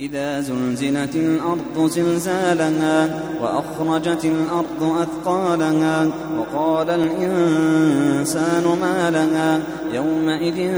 إذا زلزلت الأرض زلزالها وأخرجت الأرض أثقالها وقال الإنسان ما لها يومئذ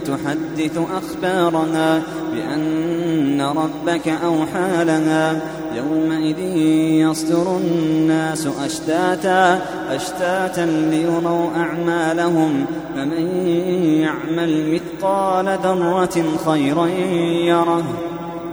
تحدث أخبارها بأن ربك أوحى لها يومئذ يصدر الناس أشتاتا أشتاتا ليروا أعمالهم فمن يعمل مثقال ذرة خيرا يره.